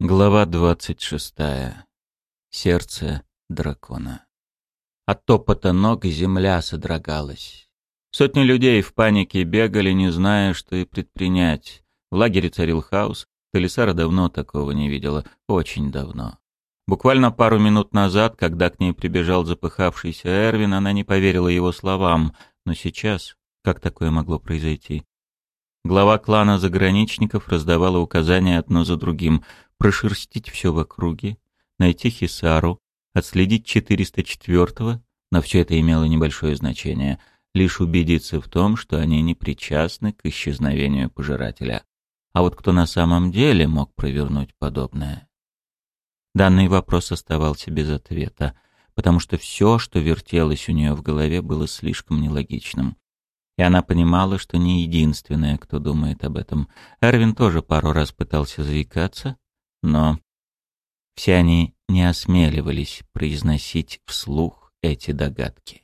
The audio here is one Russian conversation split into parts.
Глава двадцать шестая. Сердце дракона. От топота ног земля содрогалась. Сотни людей в панике бегали, не зная, что и предпринять. В лагере царил хаос. Талисара давно такого не видела. Очень давно. Буквально пару минут назад, когда к ней прибежал запыхавшийся Эрвин, она не поверила его словам. Но сейчас, как такое могло произойти? Глава клана заграничников раздавала указания одно за другим — прошерстить все в округе, найти Хисару, отследить 404-го, но все это имело небольшое значение, лишь убедиться в том, что они не причастны к исчезновению пожирателя. А вот кто на самом деле мог провернуть подобное? Данный вопрос оставался без ответа, потому что все, что вертелось у нее в голове, было слишком нелогичным. И она понимала, что не единственная, кто думает об этом. Эрвин тоже пару раз пытался заикаться, но все они не осмеливались произносить вслух эти догадки.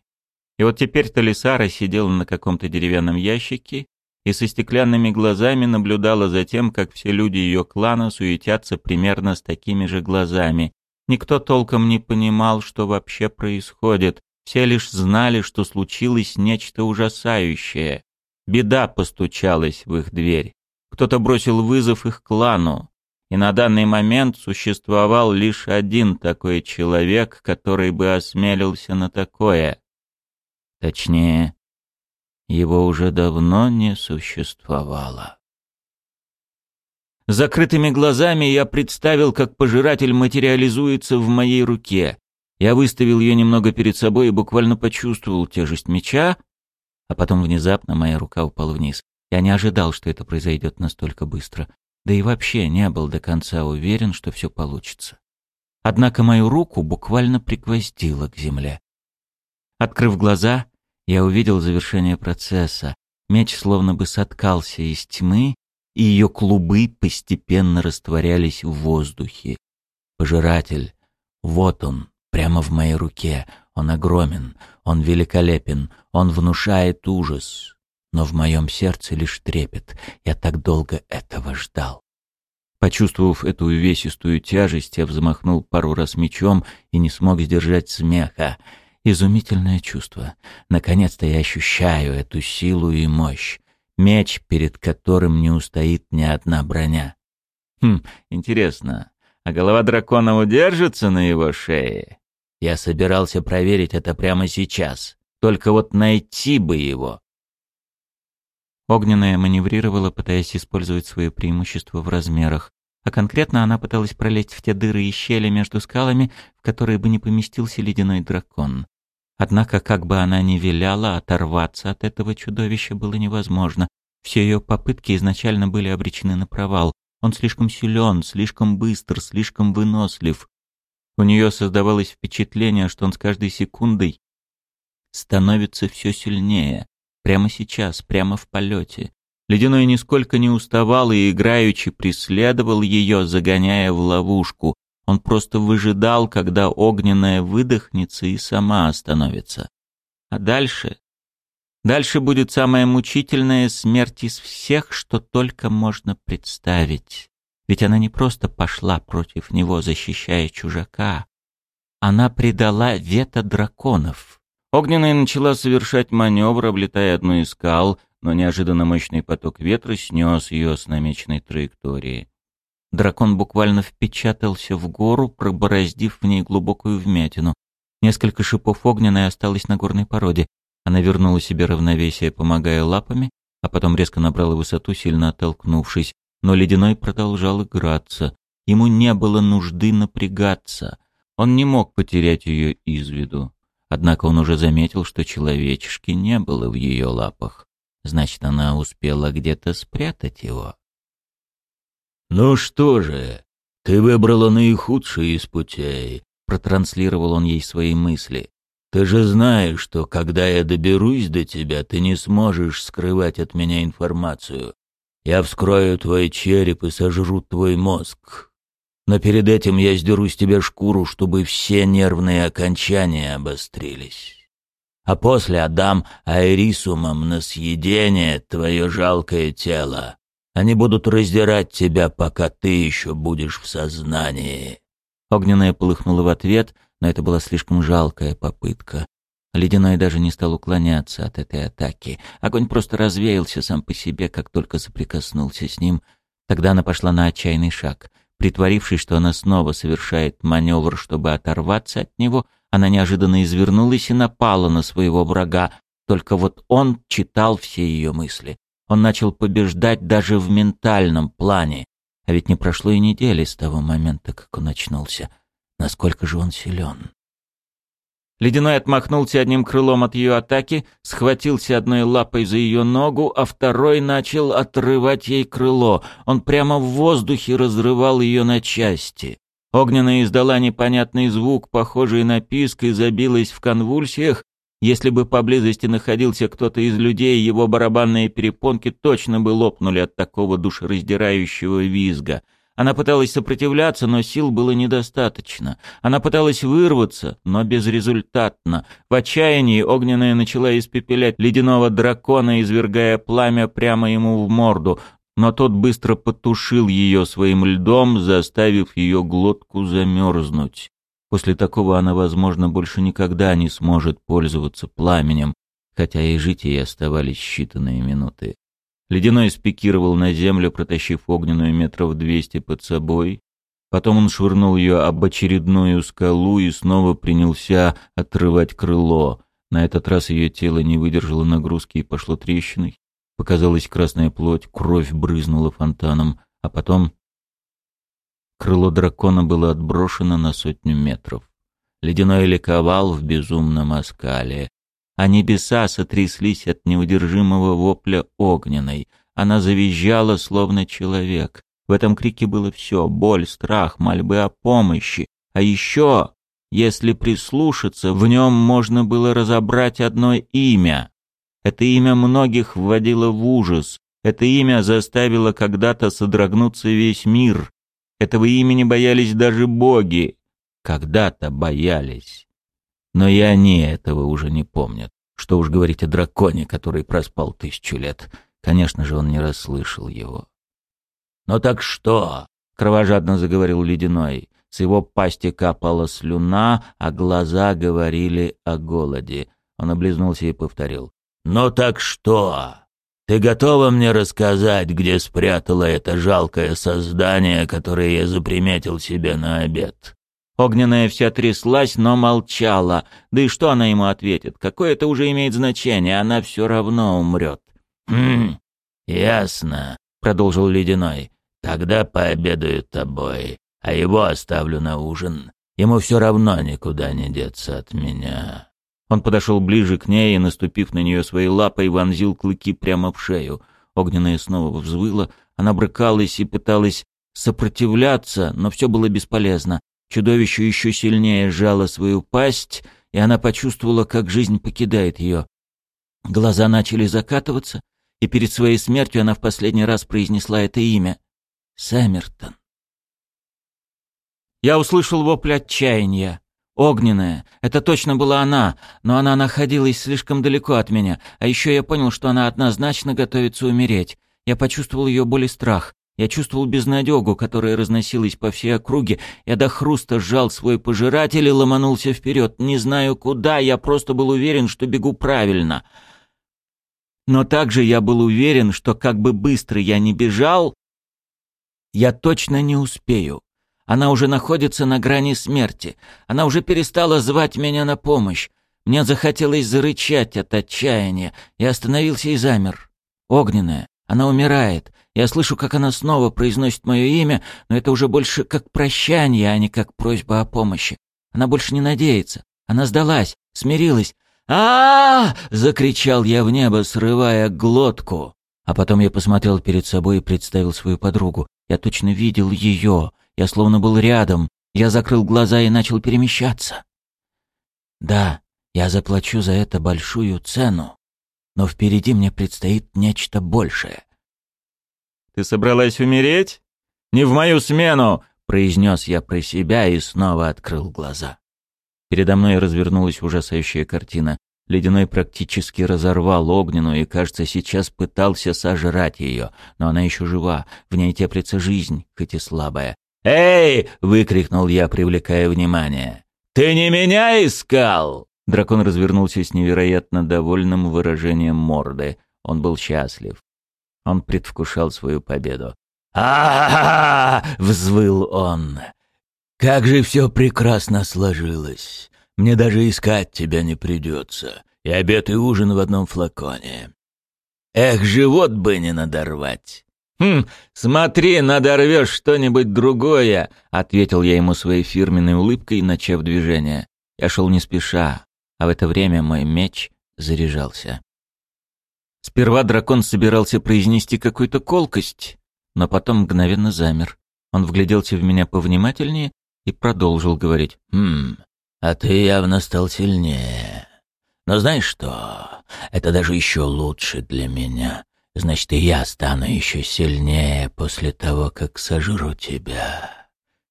И вот теперь Талисара сидела на каком-то деревянном ящике и со стеклянными глазами наблюдала за тем, как все люди ее клана суетятся примерно с такими же глазами. Никто толком не понимал, что вообще происходит. Все лишь знали, что случилось нечто ужасающее. Беда постучалась в их дверь. Кто-то бросил вызов их клану и на данный момент существовал лишь один такой человек, который бы осмелился на такое. Точнее, его уже давно не существовало. Закрытыми глазами я представил, как пожиратель материализуется в моей руке. Я выставил ее немного перед собой и буквально почувствовал тяжесть меча, а потом внезапно моя рука упала вниз. Я не ожидал, что это произойдет настолько быстро да и вообще не был до конца уверен, что все получится. Однако мою руку буквально пригвоздило к земле. Открыв глаза, я увидел завершение процесса. Меч словно бы соткался из тьмы, и ее клубы постепенно растворялись в воздухе. Пожиратель, вот он, прямо в моей руке. Он огромен, он великолепен, он внушает ужас но в моем сердце лишь трепет. Я так долго этого ждал. Почувствовав эту увесистую тяжесть, я взмахнул пару раз мечом и не смог сдержать смеха. Изумительное чувство. Наконец-то я ощущаю эту силу и мощь. Меч, перед которым не устоит ни одна броня. Хм, интересно, а голова дракона удержится на его шее? Я собирался проверить это прямо сейчас. Только вот найти бы его. Огненная маневрировала, пытаясь использовать свое преимущество в размерах, а конкретно она пыталась пролезть в те дыры и щели между скалами, в которые бы не поместился ледяной дракон. Однако, как бы она ни виляла, оторваться от этого чудовища было невозможно. Все ее попытки изначально были обречены на провал. Он слишком силен, слишком быстр, слишком вынослив. У нее создавалось впечатление, что он с каждой секундой становится все сильнее. Прямо сейчас, прямо в полете. Ледяной нисколько не уставал и играючи преследовал ее, загоняя в ловушку. Он просто выжидал, когда огненная выдохнется и сама остановится. А дальше? Дальше будет самая мучительная смерть из всех, что только можно представить. Ведь она не просто пошла против него, защищая чужака. Она предала вето драконов. Огненная начала совершать маневр, облетая одну из скал, но неожиданно мощный поток ветра снес ее с намеченной траектории. Дракон буквально впечатался в гору, пробороздив в ней глубокую вмятину. Несколько шипов огненной осталось на горной породе. Она вернула себе равновесие, помогая лапами, а потом резко набрала высоту, сильно оттолкнувшись. Но ледяной продолжал играться. Ему не было нужды напрягаться. Он не мог потерять ее из виду. Однако он уже заметил, что человечешки не было в ее лапах. Значит, она успела где-то спрятать его. «Ну что же, ты выбрала наихудший из путей», — протранслировал он ей свои мысли. «Ты же знаешь, что когда я доберусь до тебя, ты не сможешь скрывать от меня информацию. Я вскрою твой череп и сожру твой мозг. Но перед этим я сдеру с тебя шкуру, чтобы все нервные окончания обострились. А после отдам аэрисумам на съедение твое жалкое тело. Они будут раздирать тебя, пока ты еще будешь в сознании». Огненная полыхнула в ответ, но это была слишком жалкая попытка. Ледяной даже не стал уклоняться от этой атаки. Огонь просто развеялся сам по себе, как только соприкоснулся с ним. Тогда она пошла на отчаянный шаг. Притворившись, что она снова совершает маневр, чтобы оторваться от него, она неожиданно извернулась и напала на своего врага. Только вот он читал все ее мысли. Он начал побеждать даже в ментальном плане. А ведь не прошло и недели с того момента, как он очнулся. Насколько же он силен. Ледяной отмахнулся одним крылом от ее атаки, схватился одной лапой за ее ногу, а второй начал отрывать ей крыло. Он прямо в воздухе разрывал ее на части. Огненная издала непонятный звук, похожий на писк, и забилась в конвульсиях. Если бы поблизости находился кто-то из людей, его барабанные перепонки точно бы лопнули от такого душераздирающего визга — она пыталась сопротивляться, но сил было недостаточно. Она пыталась вырваться, но безрезультатно. В отчаянии огненная начала испепелять ледяного дракона, извергая пламя прямо ему в морду, но тот быстро потушил ее своим льдом, заставив ее глотку замерзнуть. После такого она, возможно, больше никогда не сможет пользоваться пламенем, хотя и жить ей оставались считанные минуты. Ледяной спикировал на землю, протащив огненную метров двести под собой. Потом он швырнул ее об очередную скалу и снова принялся отрывать крыло. На этот раз ее тело не выдержало нагрузки и пошло трещиной. Показалась красная плоть, кровь брызнула фонтаном, а потом... Крыло дракона было отброшено на сотню метров. Ледяной ликовал в безумном оскале а небеса сотряслись от неудержимого вопля огненной. Она завизжала, словно человек. В этом крике было все — боль, страх, мольбы о помощи. А еще, если прислушаться, в нем можно было разобрать одно имя. Это имя многих вводило в ужас. Это имя заставило когда-то содрогнуться весь мир. Этого имени боялись даже боги. Когда-то боялись. Но и они этого уже не помнят. Что уж говорить о драконе, который проспал тысячу лет. Конечно же, он не расслышал его. «Ну так что?» — кровожадно заговорил Ледяной. С его пасти капала слюна, а глаза говорили о голоде. Он облизнулся и повторил. «Ну так что? Ты готова мне рассказать, где спрятала это жалкое создание, которое я заприметил себе на обед?» Огненная вся тряслась, но молчала. Да и что она ему ответит? Какое это уже имеет значение? Она все равно умрет. «Хм, ясно», — продолжил Ледяной. «Тогда пообедаю тобой, а его оставлю на ужин. Ему все равно никуда не деться от меня». Он подошел ближе к ней и, наступив на нее своей лапой, вонзил клыки прямо в шею. Огненная снова взвыла, она брыкалась и пыталась сопротивляться, но все было бесполезно. Чудовище еще сильнее сжало свою пасть, и она почувствовала, как жизнь покидает ее. Глаза начали закатываться, и перед своей смертью она в последний раз произнесла это имя — Сэммертон. Я услышал вопль отчаяния. Огненная. Это точно была она, но она находилась слишком далеко от меня. А еще я понял, что она однозначно готовится умереть. Я почувствовал ее боль и страх. Я чувствовал безнадегу, которая разносилась по всей округе. Я до хруста сжал свой пожиратель и ломанулся вперед. Не знаю куда, я просто был уверен, что бегу правильно. Но также я был уверен, что как бы быстро я ни бежал, я точно не успею. Она уже находится на грани смерти. Она уже перестала звать меня на помощь. Мне захотелось зарычать от отчаяния. Я остановился и замер. Огненная. Она умирает. Я слышу, как она снова произносит мое имя, но это уже больше как прощание, а не как просьба о помощи. Она больше не надеется. Она сдалась, смирилась. а, закричал я в небо, срывая глотку. А потом я посмотрел перед собой и представил свою подругу. Я точно видел ее. Я словно был рядом. Я закрыл глаза и начал перемещаться. Да, я заплачу за это большую цену, но впереди мне предстоит нечто большее. «Ты собралась умереть? Не в мою смену!» — произнес я про себя и снова открыл глаза. Передо мной развернулась ужасающая картина. Ледяной практически разорвал огненную и, кажется, сейчас пытался сожрать ее, но она еще жива, в ней теплится жизнь, хоть и слабая. «Эй!» — выкрикнул я, привлекая внимание. «Ты не меня искал?» Дракон развернулся с невероятно довольным выражением морды. Он был счастлив. Он предвкушал свою победу. а, -а, -а, -а взвыл он. «Как же все прекрасно сложилось! Мне даже искать тебя не придется. И обед и ужин в одном флаконе. Эх, живот бы не надорвать!» «Хм, смотри, надорвешь что-нибудь другое!» — ответил я ему своей фирменной улыбкой, начав движение. Я шел не спеша, а в это время мой меч заряжался. Сперва дракон собирался произнести какую-то колкость, но потом мгновенно замер. Он вгляделся в меня повнимательнее и продолжил говорить. «Хм, а ты явно стал сильнее. Но знаешь что? Это даже еще лучше для меня. Значит, и я стану еще сильнее после того, как сожру тебя».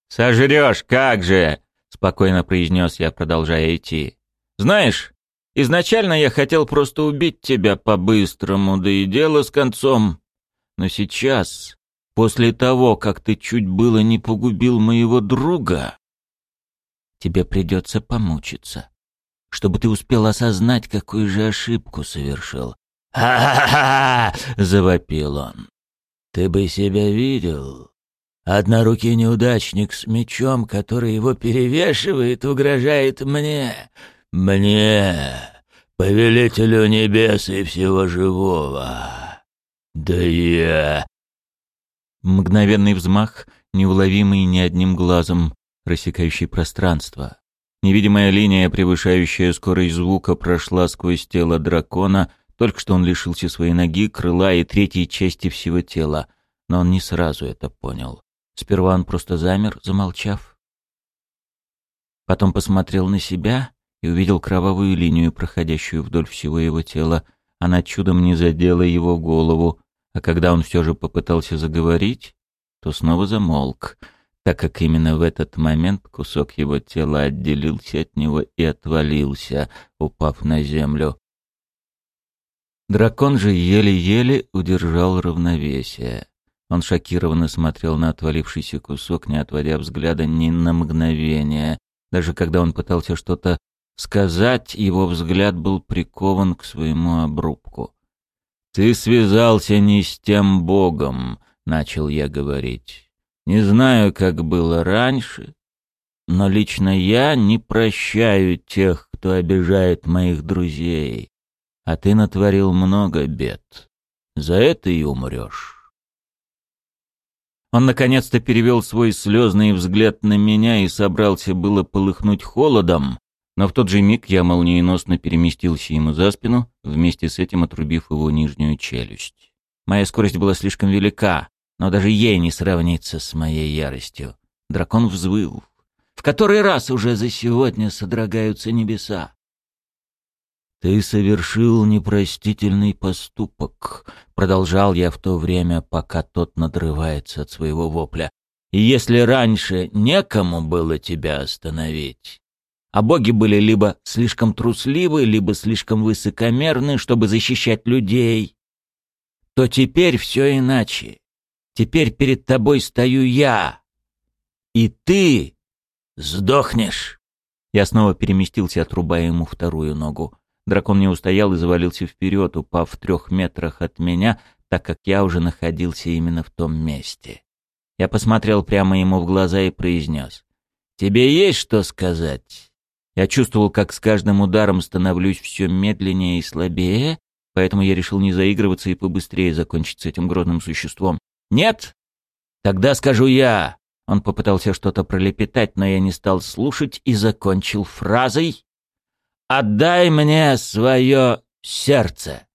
«Сожрешь, как же!» — спокойно произнес я, продолжая идти. «Знаешь, изначально я хотел просто убить тебя по-быстрому, да и дело с концом. Но сейчас, после того, как ты чуть было не погубил моего друга, тебе придется помучиться, чтобы ты успел осознать, какую же ошибку совершил. «Ха-ха-ха!» — завопил он. «Ты бы себя видел. Однорукий неудачник с мечом, который его перевешивает, угрожает мне. Мне, повелителю небес и всего живого. Да я...» Мгновенный взмах, неуловимый ни одним глазом, рассекающий пространство. Невидимая линия, превышающая скорость звука, прошла сквозь тело дракона, только что он лишился своей ноги, крыла и третьей части всего тела, но он не сразу это понял. Сперва он просто замер, замолчав. Потом посмотрел на себя и увидел кровавую линию, проходящую вдоль всего его тела. Она чудом не задела его голову, а когда он все же попытался заговорить, то снова замолк — так как именно в этот момент кусок его тела отделился от него и отвалился, упав на землю. Дракон же еле-еле удержал равновесие. Он шокированно смотрел на отвалившийся кусок, не отводя взгляда ни на мгновение. Даже когда он пытался что-то сказать, его взгляд был прикован к своему обрубку. «Ты связался не с тем Богом», — начал я говорить. Не знаю, как было раньше, но лично я не прощаю тех, кто обижает моих друзей. А ты натворил много бед. За это и умрешь. Он наконец-то перевел свой слезный взгляд на меня и собрался было полыхнуть холодом, но в тот же миг я молниеносно переместился ему за спину, вместе с этим отрубив его нижнюю челюсть. Моя скорость была слишком велика, но даже ей не сравнится с моей яростью. Дракон взвыл. В который раз уже за сегодня содрогаются небеса. «Ты совершил непростительный поступок», — продолжал я в то время, пока тот надрывается от своего вопля. «И если раньше некому было тебя остановить, а боги были либо слишком трусливы, либо слишком высокомерны, чтобы защищать людей, то теперь все иначе. Теперь перед тобой стою я. И ты сдохнешь. Я снова переместился, отрубая ему вторую ногу. Дракон не устоял и завалился вперед, упав в трех метрах от меня, так как я уже находился именно в том месте. Я посмотрел прямо ему в глаза и произнес. «Тебе есть что сказать?» Я чувствовал, как с каждым ударом становлюсь все медленнее и слабее, поэтому я решил не заигрываться и побыстрее закончить с этим грозным существом. Нет? Тогда скажу я. Он попытался что-то пролепетать, но я не стал слушать и закончил фразой «Отдай мне свое сердце».